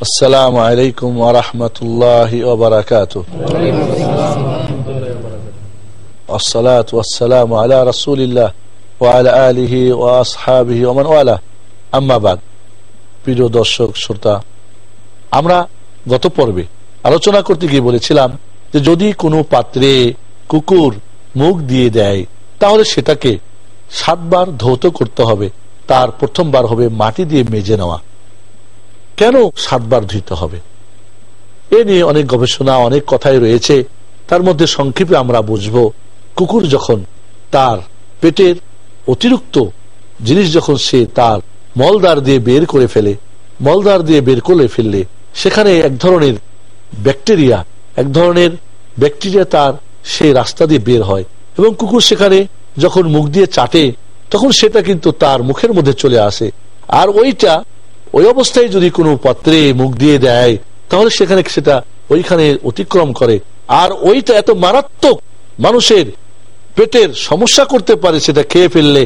السلام عليكم ورحمة الله وبركاته والصلاة والسلام على رسول الله وعلى آله وأصحابه ومن والاه أما بعد প্রিয় দর্শক শ্রোতা আমরা গত পর্বে আলোচনা করতে গিয়ে বলেছিলাম যে যদি কোনো পাত্রে কুকুর মুখ দিয়ে দেয় তাহলে সেটাকে সাতবার ধৌত করতে হবে তার প্রথমবার হবে মাটি দিয়ে মেজে নেওয়া কেন সাতবার ধুইতে হবে? এ নিয়ে অনেক গবেষণা, অনেক কথাই রয়েছে। তার মধ্যে সংক্ষেপে আমরা বুঝব, কুকুর যখন তার পেটের অতিরিক্ত জিনিস যখন সে তার মলদার দিয়ে বের করে ফেলে মলদার দিয়ে বের করে ফেললে, সেখানে এক ধরনের ব্যাকটেরিয়া, এক ধরনের ব্যাকটেরিয়া তার সেই রাস্তা দিয়ে বের হয় এবং কুকুর সেখানে যখন মুখ দিয়ে চাটে, তখন সেটা কিন্তু তার মুখের মধ্যে চলে আসে। আর ওইটা ওই অবস্থায় যদি কোনো পাত্রে মুখ দিয়ে দেয়, তাহলে সেখানে সেটা ওইখানে অতিক্রম করে। আর ওইটা এত মারাত্মক, মানুষের পেটের সমস্যা করতে পারে সেটা খেয়ে ফেললে।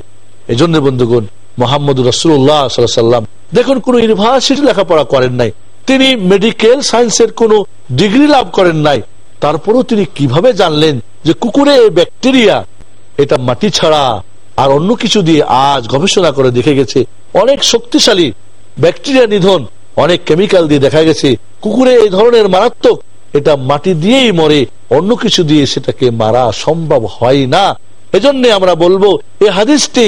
এজন্য বন্ধুগণ মোহাম্মদ রসুল্লাহ সাল্লাম দেখুন, কোন ইউনিভার্সিটি লেখাপড়া করেন নাই। তিনি মেডিকেল সায়েন্সের কোন ডিগ্রি লাভ করেন নাই। তারপরও তিনি কীভাবে জানলেন যে কুকুরে, ব্যাকটেরিয়া, এটা মাটি ছাড়া আর অন্য কিছু দিয়ে আজ গবেষণা করে দেখে গেছে, অনেক শক্তিশালী ব্যাকটেরিয়া নিধন, অনেক কেমিক্যাল দিয়ে দেখা গেছে, কুকুরে এই ধরনের মারাত্মক, এটা মাটি দিয়েই মরে, অন্য কিছু দিয়ে সেটাকে মারা সম্ভব হয় না। এজন্য আমরা বলব এই হাদিসটি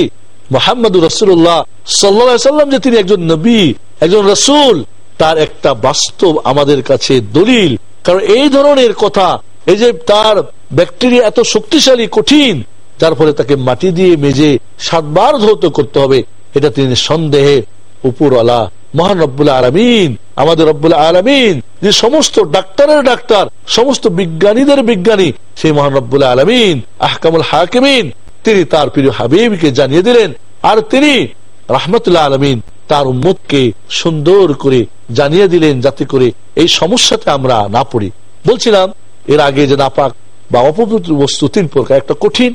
মোহাম্মদ রসুল্লাহ সাল্লাম যে তিনি একজন নবী, একজন রসুল, তার একটা বাস্তব আমাদের কাছে দলিল। কারণ এই ধরনের কথা, এই যে তার ব্যাকটেরিয়া এত শক্তিশালী, কঠিন, যার ফলে তাকে মাটি দিয়ে মেজে সাতবার ধৌত করতে হবে, এটা তিনি সন্দেহে উপরওয়ালা মহান রব্বুল আলমিন, আমাদের রব্বুল আলমিন, যে সমস্ত ডাক্তারের ডাক্তার, সমস্ত বিজ্ঞানীদের বিজ্ঞানী, সেই মহান রব্বুল আলমিন, আহকামুল হাকিমিন, তিনি তার প্রিয় হাবিবকে জানিয়ে দিলেন, আর তিনি রাহমতুল্লাহ আলমিন তার উম্মতকে সুন্দর করে জানিয়ে দিলেন, যাতে করে এই সমস্যাতে আমরা না পড়ি। বলছিলাম, এর আগে যে নাপাক বা অপবিত্র বস্তু তিন প্রকার, একটা কঠিন,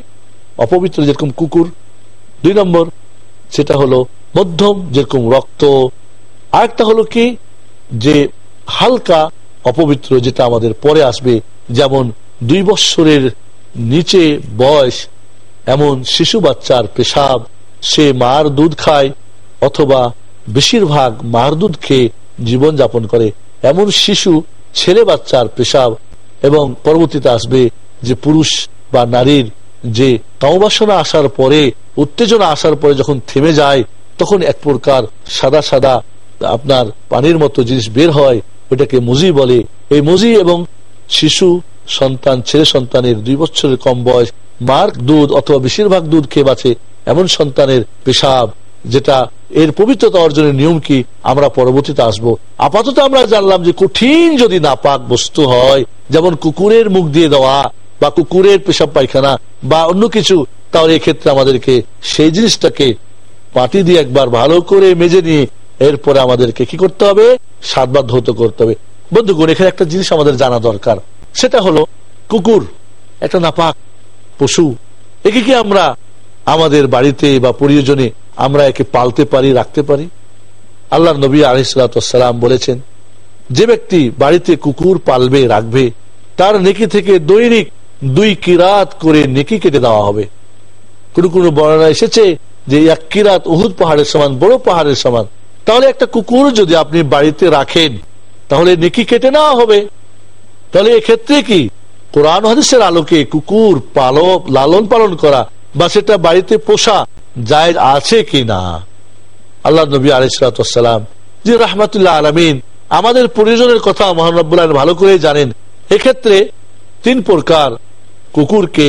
অপবিত্র যেরকম কুকুর, দুই নম্বর, সেটা হলো মধ্যম, যেরকম রক্ত। আরেকটা হলো কি? যে হালকা অপবিত্র, যেটা আমাদের পরে আসবে, যেমন দুই বৎসরের নিচে বয়স, এমন শিশু বাচ্চার পেশাব। সে মার দুধ খায়, অথবা বেশিরভাগ মার দুধ খেয়ে জীবনযাপন করে। এমন শিশু ছেলে বাচ্চার পেশাব। এবং পরবর্তীতে আসবে যে পুরুষ বা নারীর যে কামবাসনা আসার পরে, উত্তেজনা আসার পরে যখন থেমে যায় তখন এক প্রকার সাদা সাদা আপনার পানির মতো জিনিস বের হয়, ওইটাকে মুজি বলে। এই মুজি এবং শিশু, সন্তান, ছেলে সন্তানের দুই বছরের কম বয়স, মার দুধ অথবা বেশিরভাগ দুধ খেয়ে বাঁচে, এমন সন্তানের পেশাব, যেটা এর পবিত্রতা অর্জনের নিয়ম কি? আমরা পরবর্তীতে আসব। আপাতত আমরা জানলাম যে কঠিন যদি নাপাক বস্তু হয়, যেমন কুকুরের মুখ দিয়ে দেওয়া, বা কুকুরের পেশাব পায়খানা, বা অন্য কিছু, তাহলে এক্ষেত্রে আমাদেরকে সেই জিনিসটাকে পাটি দিয়ে একবার ভালো করে মেজে নিয়ে এরপরে আমাদেরকে কি করতে হবে? সাতবার ধৌত করতে হবে। বন্ধুগণ, এখানে একটা জিনিস আমাদের জানা দরকার। সেটা হলো কুকুর, একটা নাপাক পশু। একে কি আমরা আমাদের বাড়িতে বা প্রয়োজনে আমরা একে পালতে পারি, রাখতে পারি? আল্লাহ নবী আলিসাল্লাম বলেছেন, যে ব্যক্তি বাড়িতে কুকুর পালবে, রাখবে, তার নেকি থেকে দৈনিক দুই কিরাত করে নেকি কেটে দেওয়া হবে। কোন কোন বর্ণনা এসেছে যে এক কিরাত উহুদ পাহাড়ের সমান, বড় পাহাড়ের সমান। তাহলে একটা কুকুর যদি আপনি বাড়িতে রাখেন, তাহলে নেকি কেটে নেওয়া হবে। তাহলে এক্ষেত্রে কি? কোরআন হাদিসের আলোকে কুকুর পালক লালন পালন করা বা সেটা বাড়িতে পোষা যায় আছে কি না? আল্লাহ নবী আলিসালাম যে রাহমাতুল্লাহ আলমিন আমাদের প্রয়োজনের কথা মহানবুল্লাহ ভালো করে জানেন। এক্ষেত্রে তিন প্রকার কুকুরকে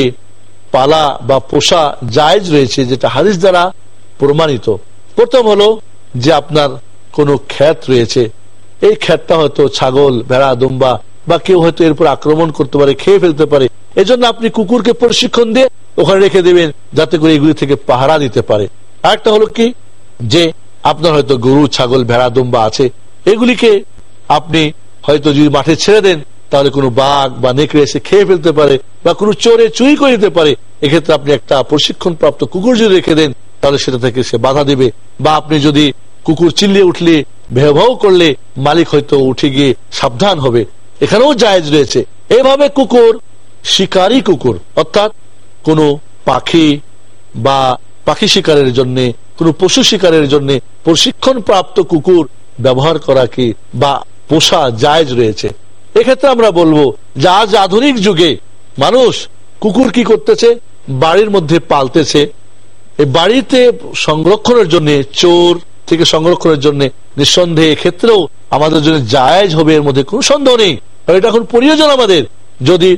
পালা বা পোষা জায়জ রয়েছে যেটা হাদিস দ্বারা প্রমাণিত। প্রথম হলো যে আপনার কোনো খ্যাত রয়েছে। এই খ্যাতটা হয়তো ছাগল, ভেড়া, দুম্বা বা কেউ হয়তো এরপর আক্রমণ করতে পারে, খেয়ে ফেলতে পারে। এজন্য আপনি কুকুরকে প্রশিক্ষণ দিয়ে ওখানে রেখে দেবেন যাতে করে এগুলি থেকে পাহারা দিতে পারে। আরেকটা হলো কি? যে আপনার হয়তো গরু, ছাগল, ভেড়া, দুম্বা আছে। এগুলিকে আপনি হয়তো যদি মাঠে ছেড়ে দেন তাহলে কোনো বাঘ বা নেকড়ে এসে খেয়ে ফেলতে পারে বা কোনো চোরে চুরি করে দিতে পারে, এক্ষেত্রে আপনি একটা প্রশিক্ষণ প্রাপ্ত কুকুর যদি রেখে দেন, তাহলে সেটা থেকে সে বাধা দিবে। বা আপনি যদি কুকুর চিল্লিয়ে উঠলে ভেভাও করলে, মালিক হয়তো উঠে গিয়ে সাবধান হবে। এখানেও জায়েজ রয়েছে। এভাবে কুকুর শিকারী কুকুর, অর্থাৎ কোনো পাখি বা পাখি শিকারের জন্য, কোন পশু শিকারের জন্য প্রশিক্ষণ প্রাপ্ত কুকুর ব্যবহার করা কি বা পোষা জায়জ রয়েছে? এক্ষেত্রে আমরা বলব, যে আজ আধুনিক যুগে মানুষ কুকুর কি করতেছে? বাড়ির মধ্যে পালতেছে। এই বাড়িতে সংরক্ষণের জন্য, চোর থেকে সংরক্ষণের জন্য নিঃসন্দেহে ক্ষেত্রেও আমাদের জন্য জায়জ হবে, এর মধ্যে কোনো সন্দেহ নেই। এটা এখন প্রয়োজন আমাদের। যদি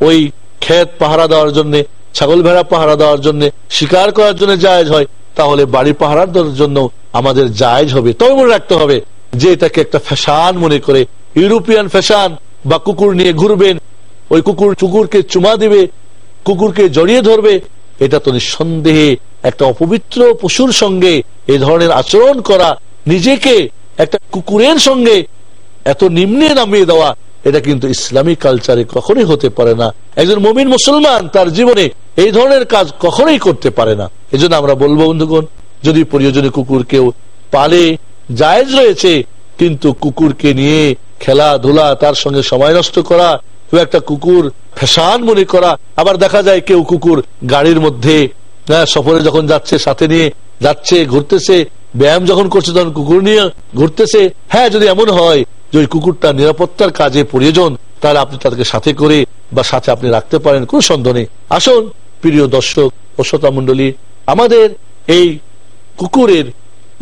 ওই ক্ষেত পাহারা দেওয়ার জন্য, ছাগল ভেড়া পাহারা দেওয়ার জন্য শিকার করার জন্য জায়জ হয়, তাহলে বাড়ি পাহারা দেওয়ার জন্য আমাদের জায়জ হবে। তবে মনে রাখতে হবে যে এটাকে একটা ফ্যাশন মনে করে ইউরোপিয়ান ফ্যাশন বা কুকুর নিয়ে ঘুরবেন, ওই কুকুর কুকুরকে চুমা দিবে, কুকুরকে জড়িয়ে ধরবে, এটা তো নিঃসন্দেহে একটা অপবিত্র পশুর সঙ্গে এই ধরনের আচরণ করা, নিজেকে একটা কুকুরের সঙ্গে এত নিম্নে নামিয়ে দেওয়া, এটা কিন্তু ইসলামী কালচারে কখনোই হতে পারে না। একজন মমিন মুসলমান তার জীবনে এই ধরনের কাজ কখনোই করতে পারে না। এজন্য আমরা বলব, বন্ধুগণ, যদি প্রয়োজনে কুকুর কেউ পালে জায়েজ রয়েছে, কিন্তু কুকুরকে নিয়ে খেলাধুলা তার সঙ্গে সময় নষ্ট করা কেউ একটা কুকুর ফ্যাশান মনে করা আবার দেখা যায় কেউ কুকুর গাড়ির মধ্যে হ্যাঁ, সফরে যখন যাচ্ছে সাথে নিয়ে যাচ্ছে ঘুরতেছে ব্যায়াম যখন করছে তখন কুকুর নিয়ে ঘুরতেছে। হ্যাঁ যদি এমন হয় যে ওই কুকুরটা নিরাপত্তার কাজে প্রয়োজন তাহলে আপনি তাদেরকে সাথে করে বা সাথে আপনি রাখতে পারেন কোন সন্দেহ নেই। আসুন প্রিয় দর্শক ও শ্রোতা মন্ডলী আমাদের এই কুকুরের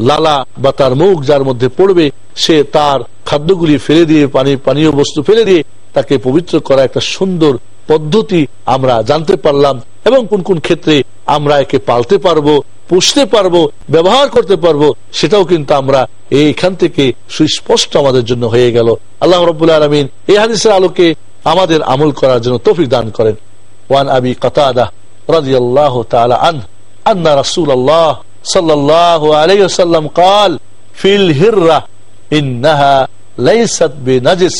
লালা বা তার মুখ যার মধ্যে পড়বে, সে তার খাদ্যগুলি ফেলে দিয়ে, পানি, পানীয় বস্তু ফেলে দিয়ে তাকে পবিত্র করা একটা সুন্দর পদ্ধতি আমরা জানতে পারলাম এবং কোন কোন ক্ষেত্রে আমরা একে পালতে পারব, পুষতে পারব, ব্যবহার করতে পারব, সেটাও কিন্তু আমরা এইখান থেকে সুস্পষ্ট আমাদের জন্য হয়ে গেল। আল্লাহ রবুল্লা আলমিন এই হাদিসের আলোকে আমাদের আমল করার জন্য তফিক দান করেন। ওয়ান আবি কাতাদা রাদিয়াল্লাহু তাআলা আন আন্না রাসূলুল্লাহ সাল্লাল্লাহু আলাইহি ওয়াসাল্লাম قال في الهرة إنها ليست بنجس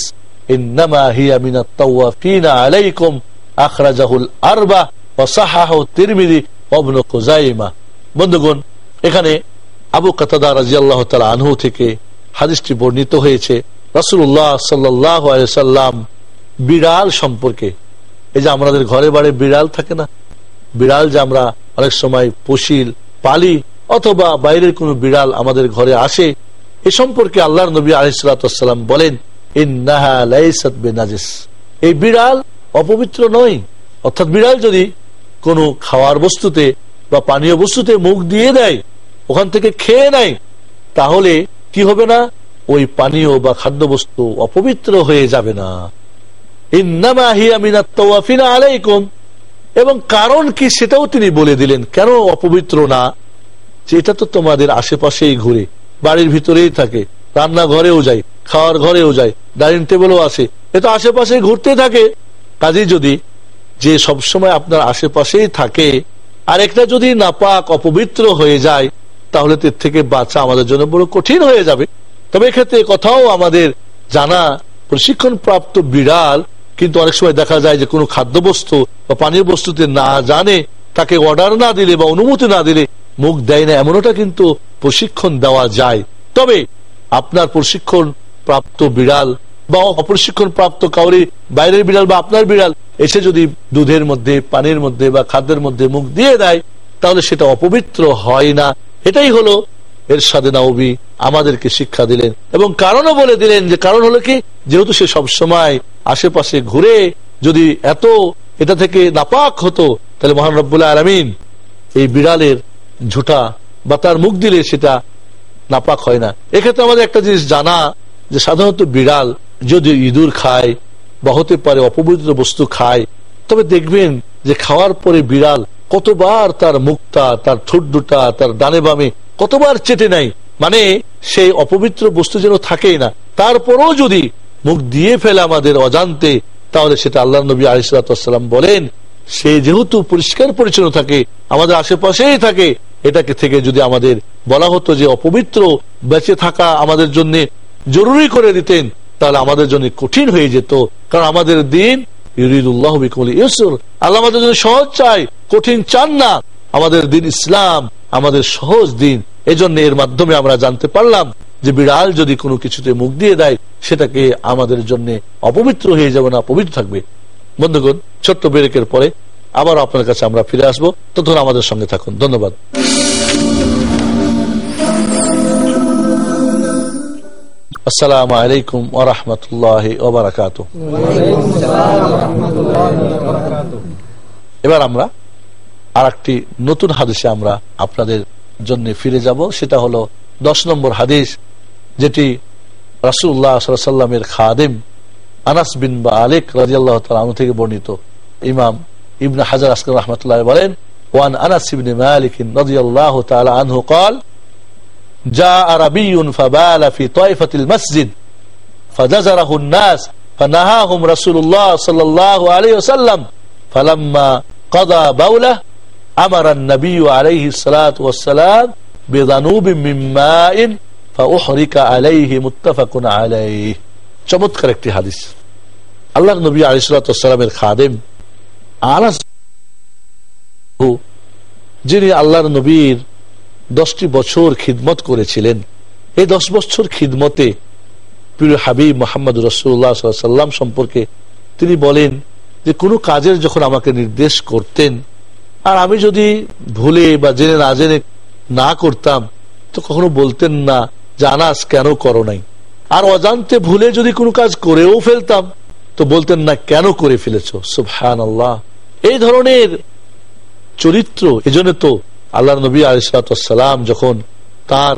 إنما هي من الطوافين عليكم أخرجه الأربع وصححه الترمذي وابن خزيمة বন্ধুগণ এখানে আবু কাতাদা রাজিয়াল্লাহ তালা আনহু থেকে হাদিসটি বর্ণিত হয়েছে রাসুল্লাহ সাল্লাহ সাল্লাম বিড়াল সম্পর্কে এই যে আমাদের ঘরে বাড়ি বিড়াল থাকে না বিড়াল যে আমরা অনেক সময় পশিল পালি অথবা বাইরের কোন বিড়াল আমাদের ঘরে আসে, এ সম্পর্কে আল্লাহ নবী আলিসাল্লাম বলেন এই বিড়াল অপবিত্র নয়, অর্থাৎ বিড়াল যদি কোনো খাওয়ার বস্তুতে বা পানীয় বস্তুতে মুখ দিয়ে দেয়, ওখান থেকে খেয়ে নেয়, তাহলে কি হবে না? ওই পানীয় বা খাদ্য বস্তু অপবিত্র হয়ে যাবে না। এবং কারণ কি সেটাও তিনি বলে দিলেন, কেন অপবিত্র না? যে এটা তো তোমাদের আশেপাশেই ঘুরে। বাড়ির ভিতরেই থাকে। রান্না ঘরেও যায়, খাওয়ার ঘরেও যায়, ডাইনিং টেবিলও আসে এটা আশেপাশে ঘুরতে থাকে। কাজে যদি যে সবসময় আপনার আশেপাশেই থাকে আর একটা যদি নাপাক, অপবিত্র হয়ে যায়, তাহলে এর থেকে বাঁচা আমাদের জন্য বড় কঠিন হয়ে যাবে। তবে এক্ষেত্রে কথাও আমাদের জানা প্রশিক্ষণ প্রাপ্ত বিড়াল, কিন্তু অনেক সময় দেখা যায় যে কোনো খাদ্যবস্তু বা পানীয় বস্তুতে না জানে, তাকে অর্ডার না দিলে বা অনুমতি না দিলে মুখ দেয় না, এমনটা কিন্তু প্রশিক্ষণ দেওয়া যায়। তবে আপনার প্রশিক্ষণ প্রাপ্ত বিড়াল বা অপ্রশিক্ষণ প্রাপ্ত কাউরি বাইরের বিড়াল বা আপনার বিড়াল, এসে যদি দুধের মধ্যে, পানির মধ্যে বা খাদ্যের মধ্যে মুখ দিয়ে দেয়, তাহলে সেটা অপবিত্র হয় না। এটাই হলো এর সাদে নাওবি আমাদেরকে শিক্ষা দিলেন এবং কারণও বলে দিলেন যে কারণ হলো কি, যেহেতু সে সব সময় আশেপাশে ঘুরে যদি এত এটা থেকে নাপাক হতো, তাহলে মহান আলমিন এই বিড়ালের ঝুটা বা তার মুখ দিলে সেটা নাপাক হয় না। এক্ষেত্রে আমাদের একটা জিনিস জানা যে সাধারণত বিড়াল যদি ইঁদুর খায় বা হতে পারে অপবিত্র বস্তু খায়, তবে দেখবেন যে খাওয়ার পরে বিড়াল কতবার তার মুখটা, তার ঠোঁট দুটা, তার ডানে বামে কতবার চেটে নাই মানে সেই অপবিত্র বস্তু যেন থাকেই না। তারপরও যদি মুখ দিয়ে ফেলে আমাদের অজান্তে, তাহলে সেটা আল্লাহ নবী আলিসাল্লাম বলেন, সে যেহেতু পরিষ্কার পরিচ্ছন্ন থাকে, আমাদের আশেপাশেই থাকে এটাকে থেকে যদি আমাদের বলা হতো যে অপবিত্র বেঁচে থাকা আমাদের জন্য জরুরি করে দিতেন, তাহলে আমাদের জন্য কঠিন হয়ে যেত। কারণ আমাদের দিন, ইউরিদুল্লাহ আল্লাহ আমাদের জন্য সহজ চাই, কঠিন চান না। আমাদের দিন ইসলাম, আমাদের সহজ দিন। এজন্য এর মাধ্যমে আমরা জানতে পারলাম যে বিড়াল যদি কোনো কিছুতে মুখ দিয়ে দেয়, সেটাকে আমাদের জন্য অপবিত্র হয়ে যাবে না, পবিত্র থাকবে। বন্ধুগণ, ছোট্ট বেরেকের পরে আবার আপনার কাছে আমরা ফিরে আসব। তখন আমাদের সঙ্গে থাকুন। ধন্যবাদ। আসসালামু আলাইকুম ওরহমতুল্লাহ ওবরাকাত এবার আমরা আর একটি নতুন হাদিসে আমরা আপনাদের জন্য ফিরে যাব। সেটা হলো দশ নম্বর হাদিস, যেটি রাসুল্লাহ সাল্লামের খাদেম আনাস বিন বা আলেক রাজিয়াল্লাহ থেকে বর্ণিত। ইমাম ইবন হাজার আসকার রহমতুল্লাহ বলেন ওয়ান আনাস ইবনে মালিক রাদিয়াল্লাহু তাআলা আনহু قال جاء ربي فبال في طائفة المسجد فجزره الناس فنهاهم رسول الله صلى الله عليه وسلم فلما قضى بوله أمر النبي عليه الصلاة والسلام بذنوب من ماء فأحرك عليه متفق عليه চমৎকার একটি হাদিস আল্লাহ নবী আলিসালামের খাদেম আনাস যিনি আল্লাহর নবীর দশটি বছর খিদমত করেছিলেন এই দশ বছর খিদমতে প্রিয় হাবিব মোহাম্মদ রসুল্লাহ সাল্লাম সম্পর্কে তিনি বলেন যে, কোনো কাজের যখন আমাকে নির্দেশ করতেন, আর আমি যদি ভুলে বা জেনে না জেনে না করতাম, তো কখনো বলতেন না যে, আনাস, কেন করো নাই? আর অজান্তে ভুলে যদি কোনো কাজ করেও ফেলতাম তো বলতেন না, কেন করে ফেলেছ? সুবহান আল্লাহ এই ধরনের চরিত্র, এজন্য তো আল্লাহ নবী আলিসালাম যখন তার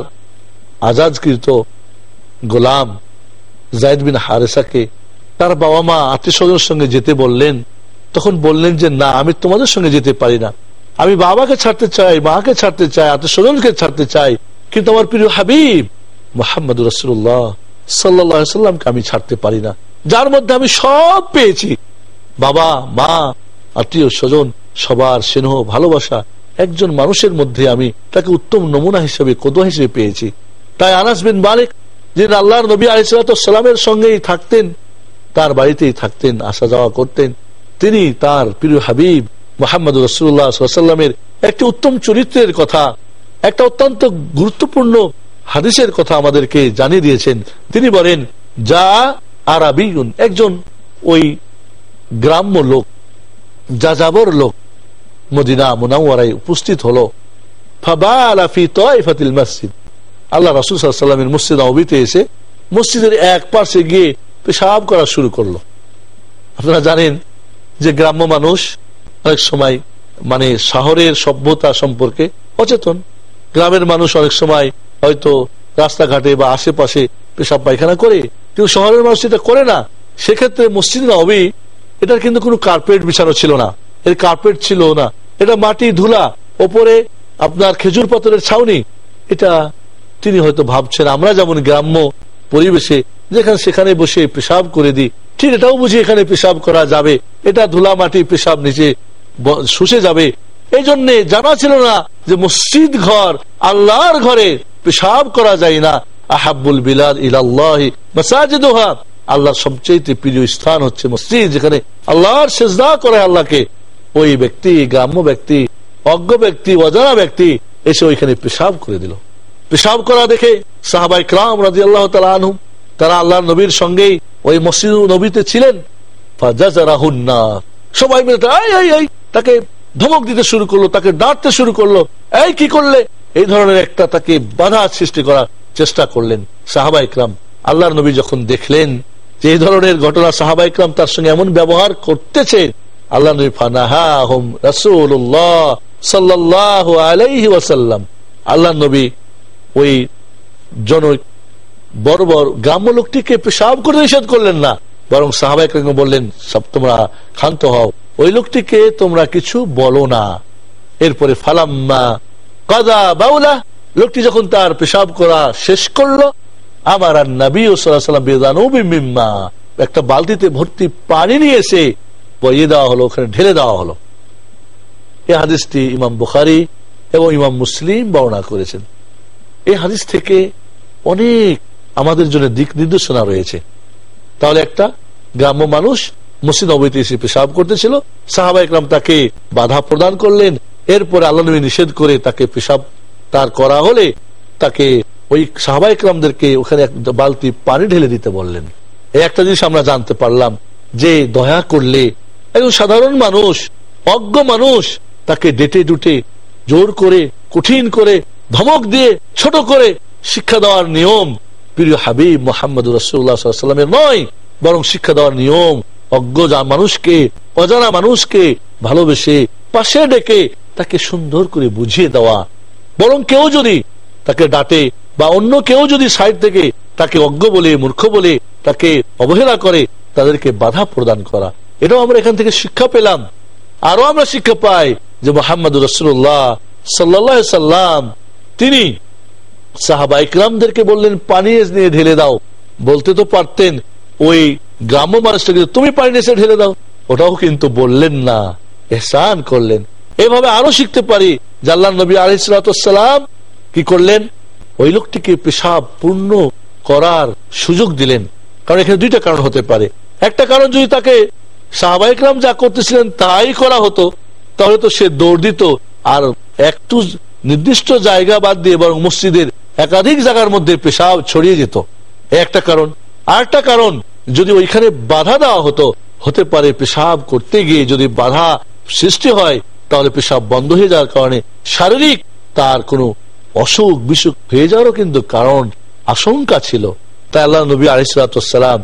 আজাদকৃত গোলাম জায়দ বিন হারেসাকে তার বাবা মা আত্মীয় সঙ্গে যেতে বললেন, তখন বললেন যে, না, আমি তোমাদের সঙ্গে যেতে পারি না। আমি বাবাকে ছাড়তে চাই, মাকে ছাড়তে চাই আত্মীয় ছাড়তে চাই, কিন্তু আমার প্রিয় হাবিব মোহাম্মদ রসুল্লাহ সাল্লামকে আমি ছাড়তে পারি না। যার মধ্যে আমি সব পেয়েছি। বাবা, মা, আত্মীয় স্বজন, সবার স্নেহ, ভালোবাসা, একজন মানুষের মধ্যে আমি তাকে উত্তম নমুনা হিসেবে, কদুয়া হিসেবে পেয়েছি। তাই আনাস বিন মালিক, যিনি আল্লাহর নবী আলিসালামের সঙ্গেই থাকতেন, তার বাড়িতেই থাকতেন, আসা যাওয়া করতেন। তিনি তার প্রিয় হাবিব মোহাম্মদ রসুল্লাহামের একটি উত্তম চরিত্রের কথা, একটা অত্যন্ত গুরুত্বপূর্ণ হাদিসের কথা আমাদেরকে জানিয়ে দিয়েছেন। তিনি বলেন, যা আরাবিউন একজন ওই গ্রাম্য লোক, যাযাবর লোক, মদিনা মুনাওয়ারায় উপস্থিত হলো। আল্লাহ মসজিদ নবীতে এসে মসজিদের এক পাশে গিয়ে পেশাব করা শুরু করল। আপনারা জানেন যে গ্রাম্য মানুষ অনেক সময় মানে শহরের সভ্যতা সম্পর্কে অচেতন। গ্রামের মানুষ অনেক সময় হয়তো রাস্তাঘাটে বা আশেপাশে পেশাব পায়খানা করে কিন্তু শহরের মানুষ এটা করে না। সেক্ষেত্রে মসজিদ নবী, এটার কিন্তু কোনো কার্পেট বিছানো ছিল না। এর কার্পেট ছিল না। এটা মাটি, ধুলা, ওপরে আপনার খেজুর পাথরের ছাউনি। এটা তিনি হয়তো ভাবছেন, আমরা যেমন গ্রাম্য পরিবেশে, যেখানে সেখানে বসে পেশাব করে দিই, ঠিক এটাও বুঝি এখানে পেশাব করা যাবে। এটা ধুলা, মাটি, পেশাব নিচে শুষে যাবে। এই জন্যে জানা ছিল না যে মসজিদ ঘর আল্লাহর ঘরে পেশাব করা যায় না। আহাবুল বিলাদ ইলাল্লাহ মাসাজিদুহা। আল্লাহর সবচেয়ে প্রিয় স্থান হচ্ছে মসজিদ, যেখানে আল্লাহর সেজদা করে আল্লাহকে। ওই ব্যক্তি, গ্রাম্য ব্যক্তি, অজ্ঞ ব্যক্তি, অজানা ব্যক্তি, এসে ওইখানে পেশাব করে দিল। পেশাব করা দেখে সাহাবাই ক্রাম রাজি আল্লাহ আনহু তারা আল্লাহ নবীর সঙ্গেই ওই মসজিদ নবীতে ছিলেন। সবাই মিলে তাকে ধমক দিতে শুরু করল, তাকে ডাঁটতে শুরু করল। এই, কি করলে? এই ধরনের একটা তাকে বাধা সৃষ্টি করার চেষ্টা করলেন সাহাবা ইকরাম। আল্লাহ নবী যখন দেখলেন যে ধরনের ঘটনা সাহাবা ইকরাম তার সঙ্গে এমন ব্যবহার করতেছে আল্লাহ নবী ফানাহাহম রাসূলুল্লাহ সাল্লাল্লাহু আলাইহি ওয়াসাল্লাম। আল্লাহ নবী ওই জন বড় বড় গ্রাম্য লোকটিকে পেশাব করে নিষেধ করলেন না, বরং সাহাবাই বললেন, সব তোমরা ক্ষান্ত হও, ওই লোকটিকে তোমরা কিছু বলো না। এরপরে ফালাম্মা কাদা বাউলা লোকটি যখন তার পেশাব করা শেষ করল আমার আর নবী সাল্লাম বেদানুবিম্মা একটা বালতিতে ভর্তি পানি নিয়ে এসে বইয়ে দেওয়া হলো, ওখানে ঢেলে দেওয়া হলো। এই হাদিসটি ইমাম বুখারি এবং ইমাম মুসলিম বর্ণনা করেছেন। এই হাদিস থেকে অনেক আমাদের জন্য দিক নির্দেশনা রয়েছে। তাহলে একটা গ্রাম্য মানুষ মসজিদ অবৈতে এসে পেশাব করতেছিল সাহাবা ইকরাম তাকে বাধা প্রদান করলেন, এরপরে আল্লাহ নবী নিষেধ করে তাকে পেশাব তার করা হলে তাকে ওই সাহবাইকরামদেরকে ওখানে এক বালতি পানি ঢেলে দিতে বললেন। একটা জিনিস আমরা জানতে পারলাম যে দয়া করলে একজন সাধারণ মানুষ, অজ্ঞ মানুষ তাকে ডেটে ডুটে জোর করে, কঠিন করে, ধমক দিয়ে, ছোট করে শিক্ষা দেওয়ার নিয়ম প্রিয় হাবিব মোহাম্মদ রসুল্লাহামের নয়, বরং শিক্ষা দেওয়ার নিয়ম অজ্ঞ মানুষকে, অজানা মানুষকে ভালোবেসে পাশে ডেকে তাকে সুন্দর করে বুঝিয়ে দেওয়া বরং কেউ যদি তাকে ডাটে বা অন্য কেউ যদি সাইড থেকে তাকে অজ্ঞ বলে, মূর্খ বলে, তাকে অবহেলা করে, তাদেরকে বাধা প্রদান করা। এটাও আমরা এখান থেকে শিক্ষা পেলাম। আরও আমরা শিক্ষা পাই যে মোহাম্মদ রসুল্লাহ সাল্লাহ সাল্লাম, তিনি সাহাবা ইকরামদেরকে বললেন, পানি নিয়ে ঢেলে দাও। বলতে তো পারতেন, ওই গ্রাম্য মানুষটাকে তুমি পানি এসে ঢেলে দাও। ওটাও কিন্তু বললেন না, এহসান করলেন। এভাবে আরও শিখতে পারি জাল্লা নবী আলিসালাম কি করলেন? ওই লোকটিকে পেশাব পূর্ণ করার সুযোগ দিলেন। কারণ এখানে দুইটা কারণ হতে পারে। একটা কারণ যদি তাকে সাহবাইকরাম যা করতেছিলেন তাই করা হতো, তাহলে তো সে দৌড় দিত। আর একটু নির্দিষ্ট জায়গা বাদ দিয়ে বরং মসজিদের একাধিক জায়গার মধ্যে পেশাব ছড়িয়ে যেত। একটা কারণ। আর একটা কারণ, যদি ওইখানে বাধা দেওয়া হতো, হতে পারে পেশাব করতে গিয়ে যদি বাধা সৃষ্টি হয় তাহলে পেশাব বন্ধ হয়ে যাওয়ার কারণে শারীরিক তার কোনো অসুখ বিসুখ হয়ে যাওয়ারও কিন্তু কারণ, আশঙ্কা ছিল। তাই আল্লাহ নবী আলিসালাম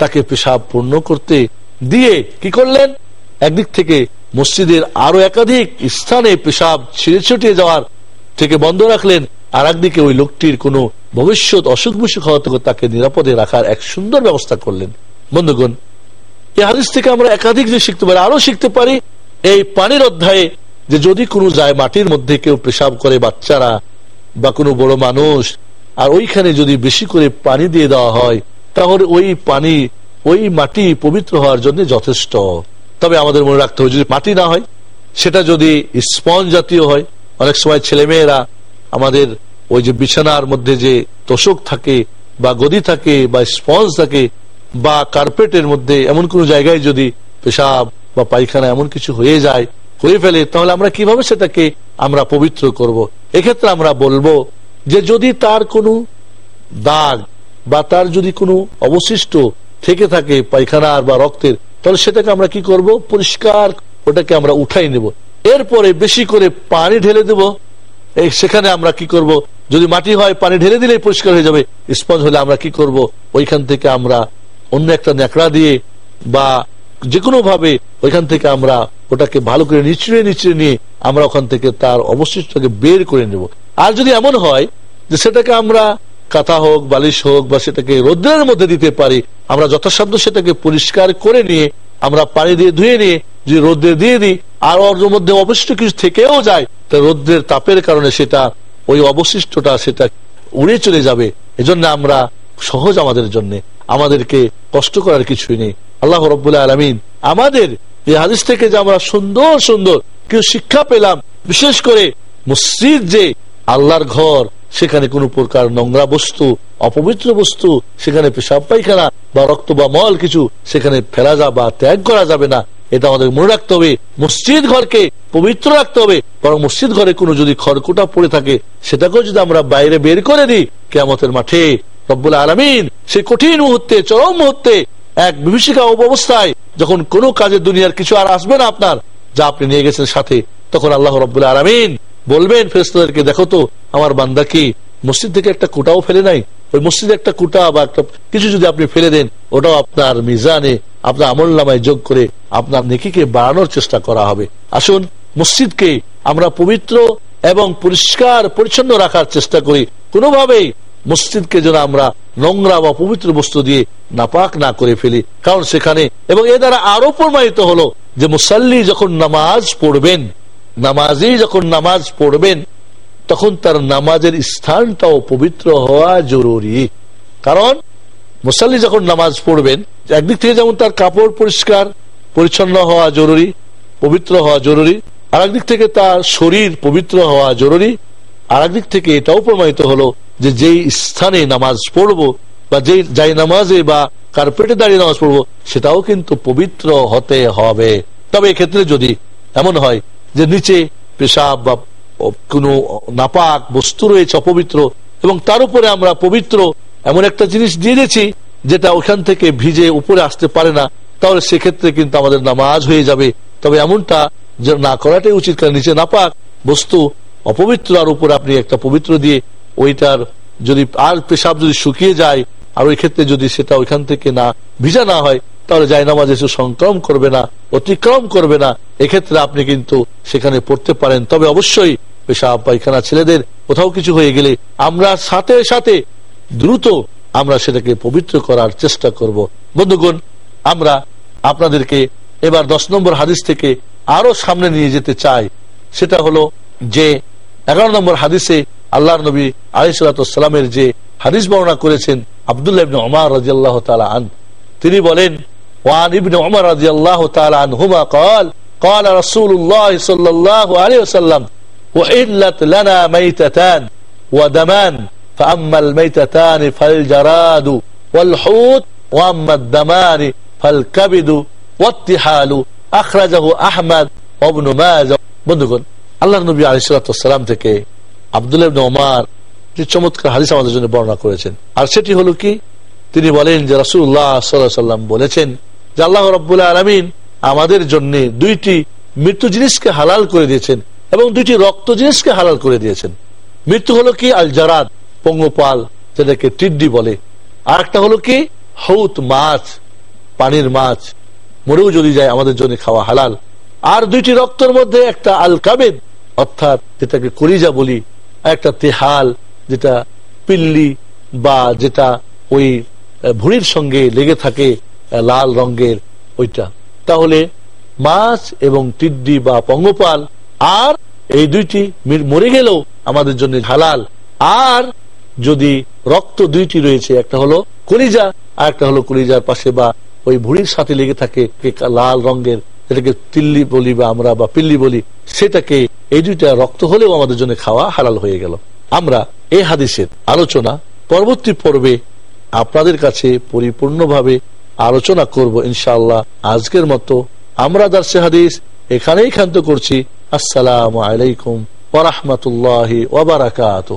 তাকে পেশাব পূর্ণ করতে দিয়ে কি করলেন? একদিক থেকে মসজিদের আরও একাধিক স্থানে পেশাব ছিঁড়ে ছুটিয়ে যাওয়ার থেকে বন্ধ রাখলেন, আর একদিকে ওই লোকটির কোনো ভবিষ্যৎ অসুখ বিসুখ হওয়া থেকে তাকে নিরাপদে রাখার এক সুন্দর ব্যবস্থা করলেন। বন্ধুগণ এই হাদিস থেকে আমরা একাধিক যে শিখতে পারি, আরও শিখতে পারি। এই পানির অধ্যায়ে যে যদি কোনো যায় মাটির মধ্যে কেউ পেশাব করে বাচ্চারা বা কোনো বড় মানুষ, আর ওইখানে যদি বেশি করে পানি দিয়ে দেওয়া হয়, তাহলে ওই পানি, ওই মাটি পবিত্র হওয়ার জন্য যথেষ্ট। তবে আমাদের মনে রাখতে হবে, যদি মাটি না হয়, সেটা যদি স্পঞ্জ জাতীয় হয়, অনেক সময় ছেলেমেয়েরা আমাদের ওই যে বিছানার মধ্যে যে তোষক থাকে, বা গদি থাকে, বা স্পঞ্জ থাকে, বা কার্পেটের মধ্যে এমন কোন জায়গায় যদি পেশাব বা পায়খানা এমন কিছু হয়ে যায়, হয়ে ফেলে, তাহলে আমরা কীভাবে সেটাকে আমরা পবিত্র করব। এক্ষেত্রে আমরা বলব যে যদি তার কোনো দাগ বা তার যদি কোনো অবশিষ্ট থেকে থাকে পায়খানার বা রক্তের, তাহলে সেটাকে আমরা কি করব? পরিষ্কার ওটাকে আমরা উঠাই নেব। এরপরে বেশি করে পানি ঢেলে দেব। সেখানে আমরা কি করব? যদি মাটি হয়, পানি ঢেলে দিলেই পরিষ্কার হয়ে যাবে। স্পঞ্জ হলে আমরা কি করব? ওইখান থেকে আমরা অন্য একটা ন্যাকড়া দিয়ে বা যে কোনো ভাবে ওইখান থেকে আমরা ওটাকে ভালো করে নিচড়ে নিচড়ে নিয়ে আমরা ওখান থেকে তার অবশিষ্টকে বের করে নেব। আর যদি এমন হয় যে সেটাকে আমরা কাঁথা হোক, বালিশ হোক বা সেটাকে রোদ্রের মধ্যে দিতে পারি, আমরা যথাসাধ্য সেটাকে পরিষ্কার করে নিয়ে, আমরা পানি দিয়ে ধুয়ে নিয়ে যদি রোদ্রে দিয়ে দিই, আর ওর মধ্যে অবশিষ্ট কিছু থেকেও যায়, তা রোদ্রের তাপের কারণে সেটা, ওই অবশিষ্টটা সেটা উড়ে চলে যাবে। এজন্য আমরা সহজ আমাদের জন্য, আমাদেরকে কষ্ট করার কিছুই নেই। আল্লাহ রবাহ আলমিন আমাদের এই হাদিস থেকে যে আমরা সুন্দর সুন্দর কিছু শিক্ষা পেলাম, বিশেষ করে মসজিদ যে আল্লাহর ঘর, সেখানে কোন প্রকার নোংরা বস্তু, অপবিত্র বস্তু, সেখানে পেশাব পায়খানা বা রক্ত বা মল কিছু সেখানে ফেলা যা বা ত্যাগ করা যাবে না। এটা আমাদের মনে রাখতে হবে, মসজিদ ঘরকে পবিত্র রাখতে হবে। বরং মসজিদ ঘরে কোনো যদি খড়কুটা পড়ে থাকে, সেটাকেও যদি আমরা বাইরে বের করে দিই কেমতের মাঠে রব্বুল আলমিন সেই কঠিন মুহূর্তে, চরম মুহূর্তে এক বিভীষিকা অবস্থায় যখন কোনো কাজে দুনিয়ার কিছু আর আসবে না আপনার, যা আপনি নিয়ে গেছেন সাথে, তখন আল্লাহ রব্বুল আলমিন বলবেন ফেরেস্তাদেরকে দেখো তো, আমার বান্দা কি মসজিদ থেকে একটা কুটাও ফেলে নাই? ওই মসজিদে একটা কুটা বা একটা কিছু যদি আপনি ফেলে দেন, ওটাও আপনার মিজানে, আপনার আমল নামায় যোগ করে আপনার নেকিকে বাড়ানোর চেষ্টা করা হবে। আসুন, মসজিদকে আমরা পবিত্র এবং পরিষ্কার, পরিচ্ছন্ন রাখার চেষ্টা করি। কোনোভাবেই মসজিদকে যেন আমরা নোংরা বা পবিত্র বস্তু দিয়ে নাপাক না করে ফেলি। কারণ সেখানে এবং এ দ্বারা আরও প্রমাণিত হলো যে মুসাল্লি যখন নামাজ পড়বেন, নামাজি যখন নামাজ পড়বেন, তখন তার নামাজের স্থানটাও পবিত্র হওয়া জরুরি। কারণ মুসাল্লি যখন নামাজ পড়বেন, একদিক থেকে যেমন তার কাপড় পরিষ্কার, পরিচ্ছন্ন হওয়া জরুরি, পবিত্র হওয়া জরুরি আর একদিক থেকে তার শরীর পবিত্র হওয়া জরুরি আর একদিক থেকে এটাও প্রমাণিত হলো যে যেই স্থানে নামাজ পড়ব বা যেই, যাই নামাজে বা কার্পেটে দাঁড়িয়ে নামাজ পড়ব, সেটাও কিন্তু পবিত্র হতে হবে। তবে এক্ষেত্রে যদি এমন হয় যে নিচে পেশাব বা কোনো নাপাক বস্তু রয়েছে অপবিত্র এবং তার উপরে আমরা পবিত্র এমন একটা জিনিস দিয়ে দিয়েছি যেটা ওখান থেকে ভিজে উপরে আসতে পারে না, তাহলে সেক্ষেত্রে কিন্তু আমাদের নামাজ হয়ে যাবে। তবে এমনটা যে না করাটাই উচিত, কারণ নিচে নাপাক বস্তু অপবিত্র আর উপরে আপনি একটা পবিত্র দিয়ে ওইটার যদি আর পেশাব যদি শুকিয়ে যায়, আর ওই ক্ষেত্রে যদি সেটা ওইখান থেকে না ভিজা না হয়, তাহলে যাই নামাজ এসে সংক্রম করবে না, অতিক্রম করবে না। এক্ষেত্রে আপনি কিন্তু সেখানে পড়তে পারেন। তবে অবশ্যই পেশাব, পায়খানা ছেলেদের কোথাও কিছু হয়ে গেলে আমরা সাথে সাথে দ্রুত আমরা সেটাকে পবিত্র করার চেষ্টা করব। বন্ধুগণ, আমরা আপনাদেরকে এবার দশ নম্বর হাদিস থেকে আরও সামনে নিয়ে যেতে চাই। সেটা হলো যে এগারো নম্বর হাদিসে আল্লাহ নবী আলিসাল্লামের যে হাদিস বর্ণনা করেছেন আবদুল্লাহ ইবনে ওমর রাজিয়াল্লাহ তাআলা আন তিনি বলেন ওয়ান ইবনে ওমর রাজিয়াল্লাহ তাআলা আনহুমা قال قال رسول الله صلى الله عليه وسلم وحلت لنا ميتتان ودمان فأما الميتتان فالجراد والحوت وأما الدمان فالكبد والتحال أخرجه أحمد وابن ماجه বন্ধুগণ আল্লাহ নবী আলিসাল্লাম থেকে আবদুল্লাহ ইবনে যে চমৎকার হাদিস আমাদের জন্য বর্ণনা করেছেন। আর সেটি হলো কি? তিনি বলেন যে রাসুল্লাহ সাল্লাম বলেছেন, যে আল্লাহ রব্বুল্লাহ আলমিন আমাদের জন্য দুইটি মৃত্যু জিনিসকে হালাল করে দিয়েছেন এবং দুইটি রক্ত জিনিসকে হালাল করে দিয়েছেন। মৃত্যু হলো কি? আল জারাদ পঙ্গপাল, যেটাকে টিড্ডি বলে। আর একটা হলো কি? হৌত মাছ, পানির মাছ, মরেও যদি যায় আমাদের জন্য খাওয়া হালাল। আর দুইটি রক্তের মধ্যে একটা আল কাবেদ অর্থাৎ যেটাকে করিজা বলি, একটা তেহাল যেটা পিল্লি বা যেটা ওই ভুঁড়ির সঙ্গে লেগে থাকে লাল রঙের ওইটা। তাহলে মাছ এবং টিড্ডি বা পঙ্গপাল আর এই দুইটি মরে গেলেও আমাদের জন্য হালাল। আর যদি রক্ত দুইটি রয়েছে, একটা হলো কলিজা আর একটা হলো কলিজার পাশে বা ওই ভুড়ির সাথে লেগে থাকে লাল রঙের যেটাকে তিল্লি বলি বা আমরা বা পিল্লি বলি, সেটাকে এই দুইটা রক্ত হলেও আমাদের জন্য খাওয়া হালাল হয়ে গেল। আমরা এই হাদিসের আলোচনা পরবর্তী পর্বে আপনাদের কাছে পরিপূর্ণভাবে আলোচনা করব ইনশাআল্লাহ। আজকের মতো আমরা দার্সে হাদিস এখানেই ক্ষান্ত করছি। আসসালামু আলাইকুম ওরহমতুল্লাহ ওবরাকাত